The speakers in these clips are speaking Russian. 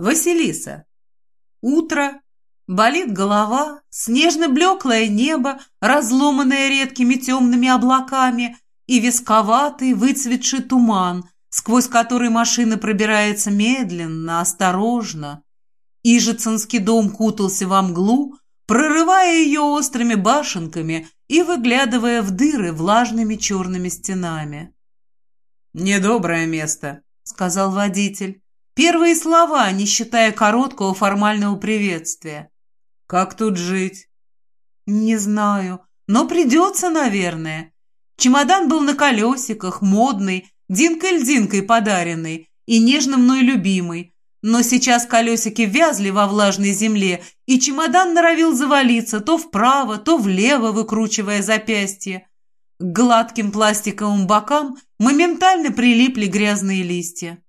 Василиса. Утро. Болит голова, снежно-блеклое небо, разломанное редкими темными облаками, и висковатый, выцветший туман, сквозь который машина пробирается медленно, осторожно. Ижицинский дом кутался во мглу, прорывая ее острыми башенками и выглядывая в дыры влажными черными стенами. «Недоброе место», — сказал водитель. Первые слова, не считая короткого формального приветствия. «Как тут жить?» «Не знаю, но придется, наверное. Чемодан был на колесиках, модный, Динкой-льдинкой подаренный и нежно мной любимый. Но сейчас колесики вязли во влажной земле, и чемодан норовил завалиться то вправо, то влево, выкручивая запястье. К гладким пластиковым бокам моментально прилипли грязные листья.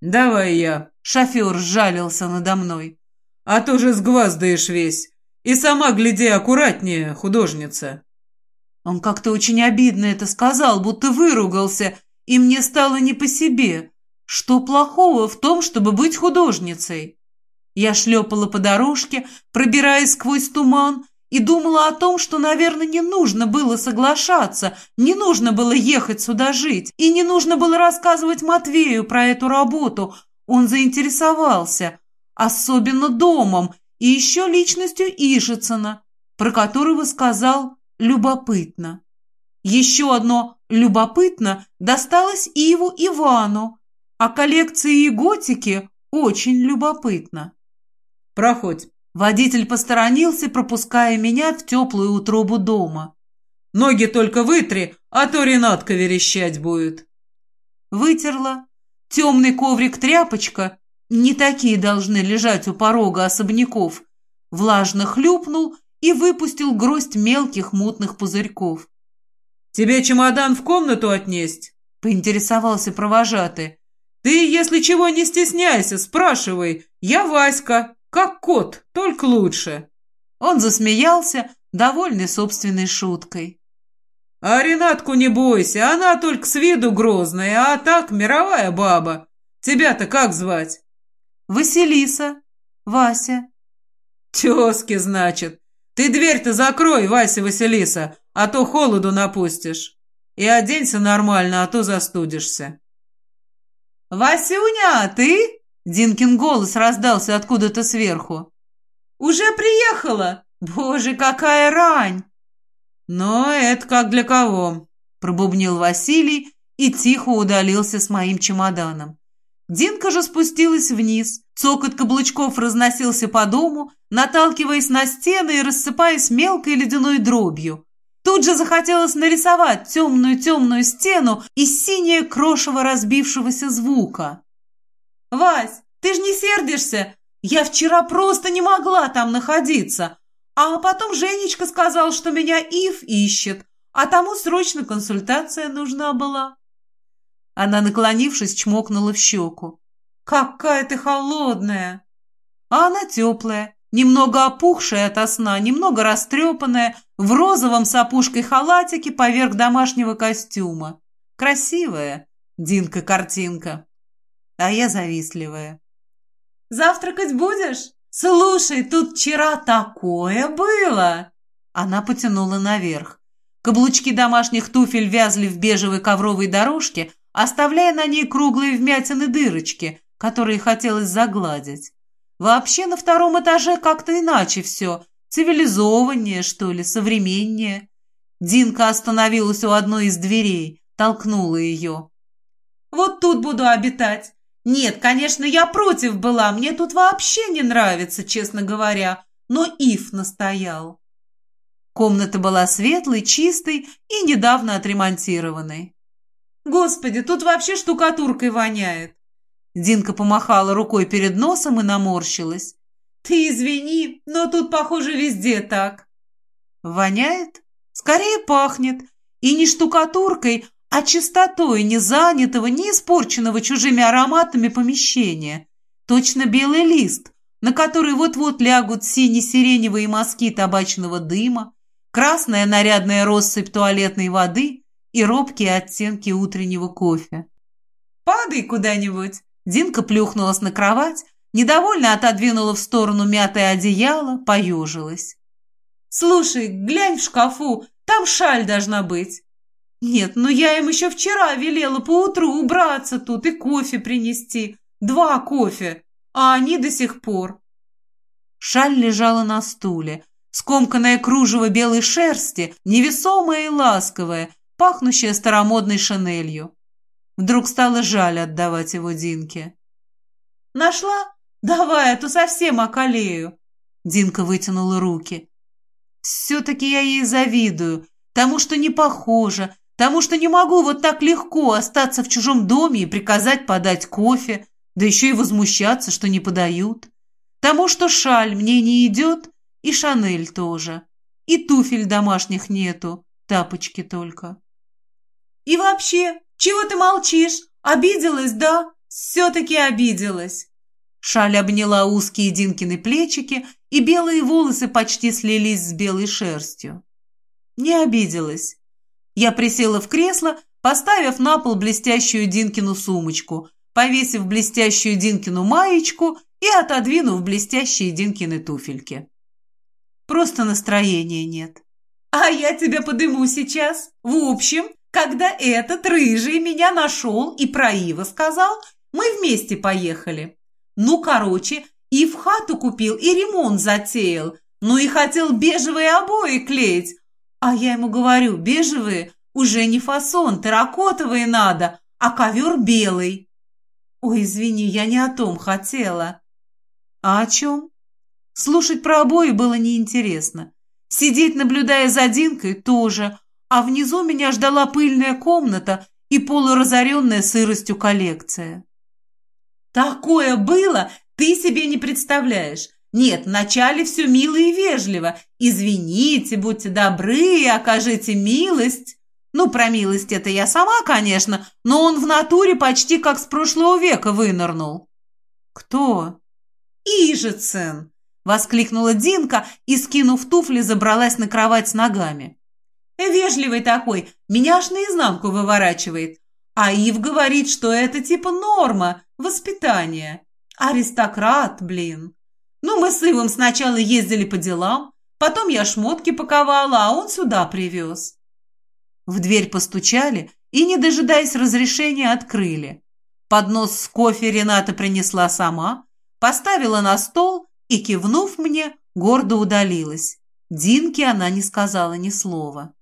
«Давай я», — шофер сжалился надо мной. «А то же сгваздаешь весь. И сама гляди аккуратнее, художница». Он как-то очень обидно это сказал, будто выругался, и мне стало не по себе. Что плохого в том, чтобы быть художницей? Я шлепала по дорожке, пробираясь сквозь туман, и думала о том, что, наверное, не нужно было соглашаться, не нужно было ехать сюда жить, и не нужно было рассказывать Матвею про эту работу. Он заинтересовался, особенно домом и еще личностью Ишицына, про которого сказал «любопытно». Еще одно «любопытно» досталось Иву Ивану, а коллекции и готики очень любопытно. «Проходь». Водитель посторонился, пропуская меня в теплую утробу дома. «Ноги только вытри, а то Ренатка верещать будет». Вытерла. Темный коврик-тряпочка, не такие должны лежать у порога особняков, влажно хлюпнул и выпустил гроздь мелких мутных пузырьков. «Тебе чемодан в комнату отнесть?» — поинтересовался провожатый. «Ты, если чего, не стесняйся, спрашивай. Я Васька, как кот, только лучше». Он засмеялся, довольный собственной шуткой. «А Ренатку не бойся, она только с виду грозная, а так мировая баба. Тебя-то как звать?» «Василиса. Вася». «Тезки, значит. Ты дверь-то закрой, Вася Василиса, а то холоду напустишь. И оденься нормально, а то застудишься». «Васюня, а ты?» Динкин голос раздался откуда-то сверху. «Уже приехала? Боже, какая рань!» «Но это как для кого?» пробубнил Василий и тихо удалился с моим чемоданом. Динка же спустилась вниз. Цокот каблучков разносился по дому, наталкиваясь на стены и рассыпаясь мелкой ледяной дробью. Тут же захотелось нарисовать темную-темную стену из синее крошево разбившегося звука. «Вась, ты ж не сердишься? Я вчера просто не могла там находиться. А потом Женечка сказал, что меня Ив ищет, а тому срочно консультация нужна была». Она, наклонившись, чмокнула в щеку. «Какая ты холодная!» А она теплая, немного опухшая ото сна, немного растрепанная, в розовом с опушкой халатике поверх домашнего костюма. Красивая, Динка-картинка. А я завистливая. «Завтракать будешь? Слушай, тут вчера такое было!» Она потянула наверх. Каблучки домашних туфель вязли в бежевой ковровой дорожке, оставляя на ней круглые вмятины дырочки, которые хотелось загладить. Вообще на втором этаже как-то иначе все, цивилизованнее, что ли, современнее. Динка остановилась у одной из дверей, толкнула ее. «Вот тут буду обитать. Нет, конечно, я против была, мне тут вообще не нравится, честно говоря, но Ив настоял». Комната была светлой, чистой и недавно отремонтированной. «Господи, тут вообще штукатуркой воняет!» Динка помахала рукой перед носом и наморщилась. «Ты извини, но тут, похоже, везде так». «Воняет? Скорее пахнет. И не штукатуркой, а чистотой не занятого, не испорченного чужими ароматами помещения. Точно белый лист, на который вот-вот лягут сине-сиреневые мазки табачного дыма, красная нарядная россыпь туалетной воды и робкие оттенки утреннего кофе. «Падай куда-нибудь!» Динка плюхнулась на кровать, недовольно отодвинула в сторону мятое одеяло, поежилась. «Слушай, глянь в шкафу, там шаль должна быть». «Нет, ну я им еще вчера велела поутру убраться тут и кофе принести. Два кофе, а они до сих пор». Шаль лежала на стуле, скомканное кружево белой шерсти, невесомое и ласковое, пахнущее старомодной шинелью. Вдруг стало жаль отдавать его Динке. «Нашла? Давай, а то совсем околею!» Динка вытянула руки. «Все-таки я ей завидую, тому, что не похоже, тому, что не могу вот так легко остаться в чужом доме и приказать подать кофе, да еще и возмущаться, что не подают, тому, что шаль мне не идет, и Шанель тоже, и туфель домашних нету, тапочки только». «И вообще, чего ты молчишь? Обиделась, да? Все-таки обиделась. Шаль обняла узкие Динкины плечики, и белые волосы почти слились с белой шерстью. Не обиделась. Я присела в кресло, поставив на пол блестящую Динкину сумочку, повесив блестящую Динкину маечку и отодвинув блестящие Динкины туфельки. Просто настроения нет. «А я тебя подыму сейчас. В общем, когда этот рыжий меня нашел и про Ива сказал, мы вместе поехали. Ну, короче, и в хату купил, и ремонт затеял. Ну и хотел бежевые обои клеить. А я ему говорю, бежевые уже не фасон, терракотовые надо, а ковер белый. Ой, извини, я не о том хотела. А о чем? Слушать про обои было неинтересно. Сидеть, наблюдая за Динкой, тоже – а внизу меня ждала пыльная комната и полуразоренная сыростью коллекция. Такое было, ты себе не представляешь. Нет, вначале все мило и вежливо. Извините, будьте добры, окажите милость. Ну, про милость это я сама, конечно, но он в натуре почти как с прошлого века вынырнул. Кто? Ижицын, воскликнула Динка и, скинув туфли, забралась на кровать с ногами. Вежливый такой, меня аж наизнанку выворачивает. А Ив говорит, что это типа норма, воспитание. Аристократ, блин. Ну, мы с Ивом сначала ездили по делам, потом я шмотки паковала, а он сюда привез. В дверь постучали и, не дожидаясь разрешения, открыли. Поднос с кофе Рената принесла сама, поставила на стол и, кивнув мне, гордо удалилась. Динке она не сказала ни слова.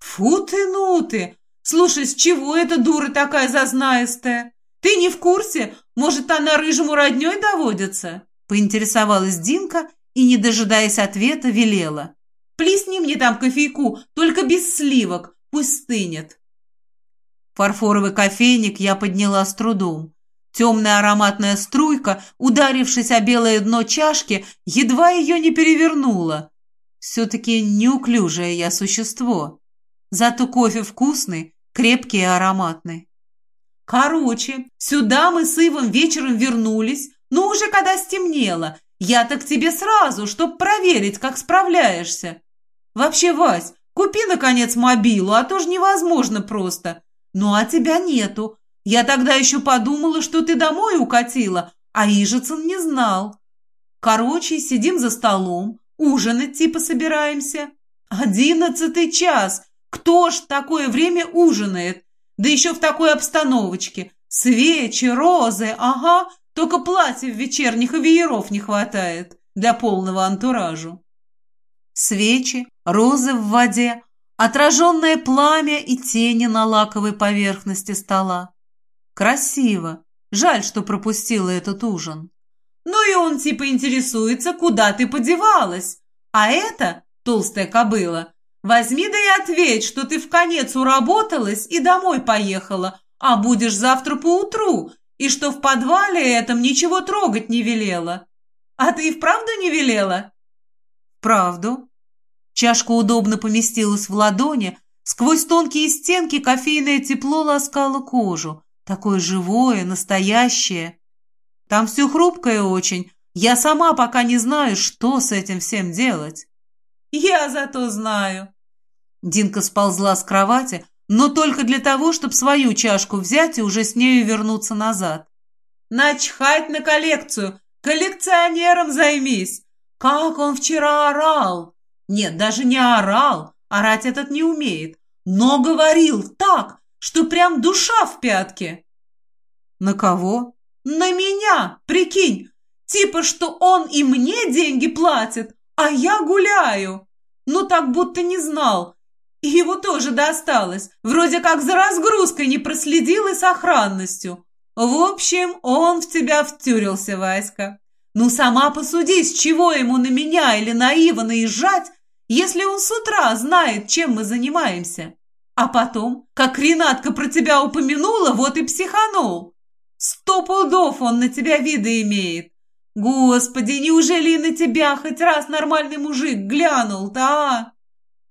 «Фу ты, ну ты! Слушай, с чего эта дура такая зазнаистая? Ты не в курсе? Может, она рыжему родней доводится?» Поинтересовалась Динка и, не дожидаясь ответа, велела. «Плесни мне там кофейку, только без сливок, пусть стынет». Фарфоровый кофейник я подняла с трудом. Темная ароматная струйка, ударившись о белое дно чашки, едва ее не перевернула. Все-таки неуклюжее я существо. Зато кофе вкусный, крепкий и ароматный. Короче, сюда мы с Ивом вечером вернулись, но уже когда стемнело. Я-то к тебе сразу, чтоб проверить, как справляешься. Вообще, Вась, купи, наконец, мобилу, а то ж невозможно просто. Ну, а тебя нету. Я тогда еще подумала, что ты домой укатила, а Ижицын не знал. Короче, сидим за столом, ужинать типа собираемся. Одиннадцатый час, кто ж такое время ужинает? Да еще в такой обстановочке. Свечи, розы, ага, только платьев вечерних и вееров не хватает для полного антуражу. Свечи, розы в воде, отраженное пламя и тени на лаковой поверхности стола. Красиво. Жаль, что пропустила этот ужин. Ну и он типа интересуется, куда ты подевалась. А это, толстая кобыла, Возьми да и ответь, что ты в конец уработалась и домой поехала, а будешь завтра поутру, и что в подвале этом ничего трогать не велела. А ты и вправду не велела? Правду. Чашка удобно поместилась в ладони, сквозь тонкие стенки кофейное тепло ласкало кожу. Такое живое, настоящее. Там все хрупкое очень. Я сама пока не знаю, что с этим всем делать. Я зато знаю. Динка сползла с кровати, но только для того, чтобы свою чашку взять и уже с нею вернуться назад. Начхать на коллекцию. Коллекционером займись. Как он вчера орал. Нет, даже не орал. Орать этот не умеет. Но говорил так, что прям душа в пятке. На кого? На меня, прикинь. Типа, что он и мне деньги платит, а я гуляю. Ну, так будто не знал. И его тоже досталось. Вроде как за разгрузкой не проследил и сохранностью. В общем, он в тебя втюрился, Васька. Ну, сама посуди, с чего ему на меня или на Ива наезжать, если он с утра знает, чем мы занимаемся? А потом, как Ренатка про тебя упомянула, вот и психанул. Сто пудов он на тебя виды имеет. Господи, неужели и на тебя хоть раз нормальный мужик глянул-то, а?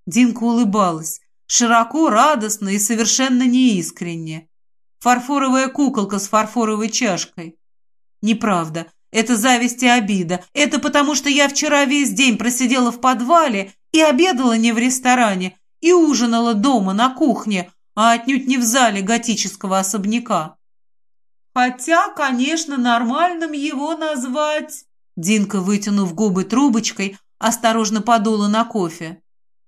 Динка улыбалась, широко, радостно и совершенно неискренне. Фарфоровая куколка с фарфоровой чашкой. Неправда, это зависть и обида. Это потому, что я вчера весь день просидела в подвале и обедала не в ресторане, и ужинала дома на кухне, а отнюдь не в зале готического особняка. Хотя, конечно, нормальным его назвать... Динка, вытянув губы трубочкой, осторожно подула на кофе.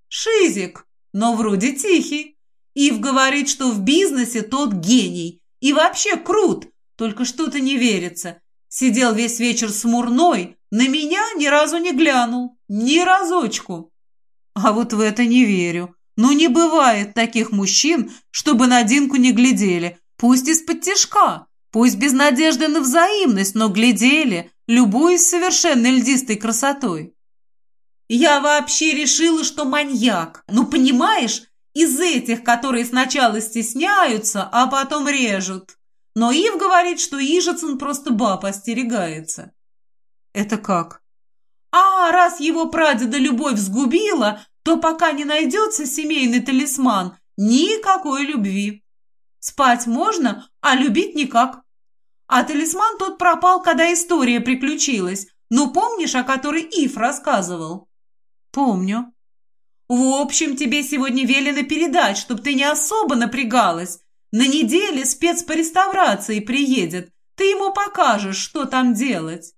Шизик, но вроде тихий. Ив говорит, что в бизнесе тот гений. И вообще крут, только что-то не верится. Сидел весь вечер смурной, на меня ни разу не глянул. Ни разочку. А вот в это не верю. Ну, не бывает таких мужчин, чтобы на Динку не глядели. Пусть из-под тяжка. Пусть без надежды на взаимность, но глядели, любуясь совершенно льдистой красотой. Я вообще решила, что маньяк. Ну, понимаешь, из этих, которые сначала стесняются, а потом режут. Но Ив говорит, что Ижицын просто баб остерегается. Это как? А раз его прадеда любовь сгубила, то пока не найдется семейный талисман, никакой любви. Спать можно, а любить никак. А талисман тот пропал, когда история приключилась. Ну, помнишь, о которой Ив рассказывал? Помню. В общем, тебе сегодня велено передать, чтоб ты не особо напрягалась. На неделе спец по реставрации приедет. Ты ему покажешь, что там делать.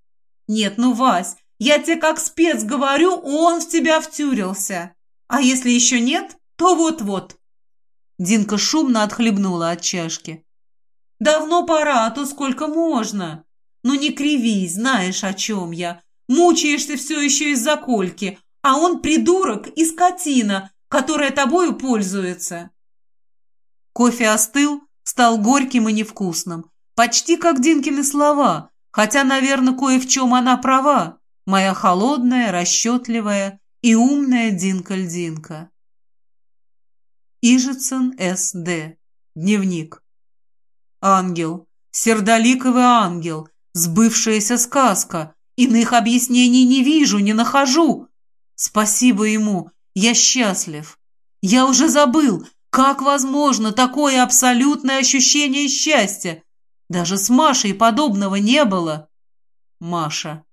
Нет, ну, Вась, я тебе как спец говорю, он в тебя втюрился. А если еще нет, то вот-вот. Динка шумно отхлебнула от чашки. Давно пора, а то сколько можно. Ну не кривись, знаешь, о чем я. Мучаешься все еще из-за Кольки, а он придурок и скотина, которая тобою пользуется. Кофе остыл, стал горьким и невкусным. Почти как Динкины слова, хотя, наверное, кое в чем она права. Моя холодная, расчетливая и умная Динка-льдинка. Ижицын С.Д. Дневник. Ангел, сердоликовый ангел, сбывшаяся сказка. Иных объяснений не вижу, не нахожу. Спасибо ему, я счастлив. Я уже забыл, как возможно такое абсолютное ощущение счастья. Даже с Машей подобного не было. Маша.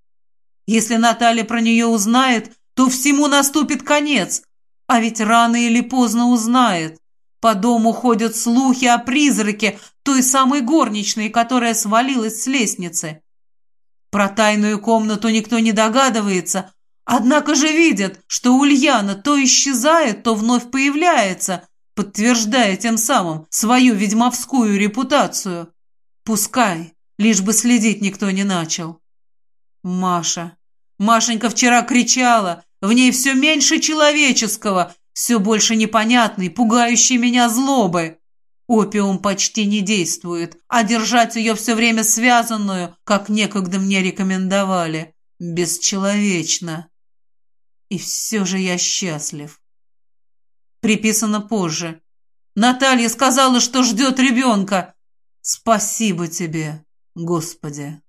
Если Наталья про нее узнает, то всему наступит конец. А ведь рано или поздно узнает. По дому ходят слухи о призраке той самой горничной, которая свалилась с лестницы. Про тайную комнату никто не догадывается, однако же видят, что Ульяна то исчезает, то вновь появляется, подтверждая тем самым свою ведьмовскую репутацию. Пускай, лишь бы следить никто не начал. Маша. Машенька вчера кричала, в ней все меньше человеческого, все больше непонятной, пугающей меня злобы. Опиум почти не действует, а держать ее все время связанную, как некогда мне рекомендовали, бесчеловечно. И все же я счастлив. Приписано позже. Наталья сказала, что ждет ребенка. Спасибо тебе, Господи.